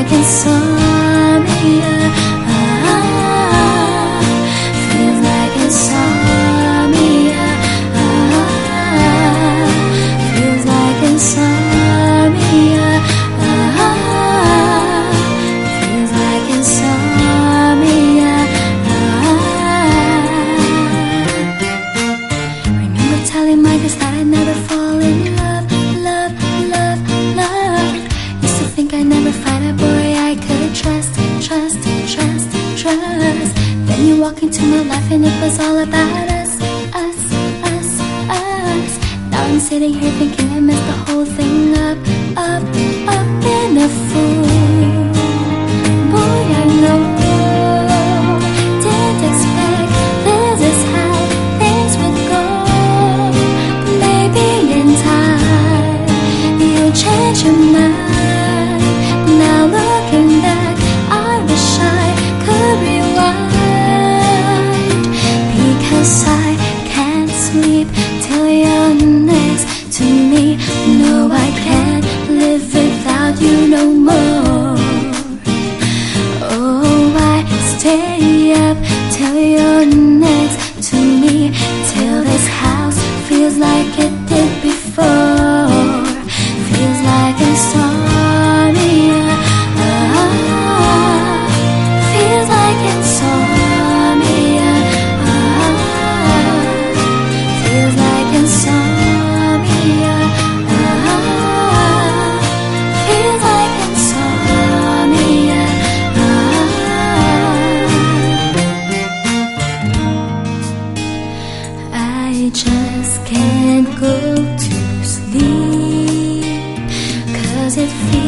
알겠어. walking into my life and it was all about us, us, us, us. Now I'm sitting here thinking I missed the whole thing. like it feels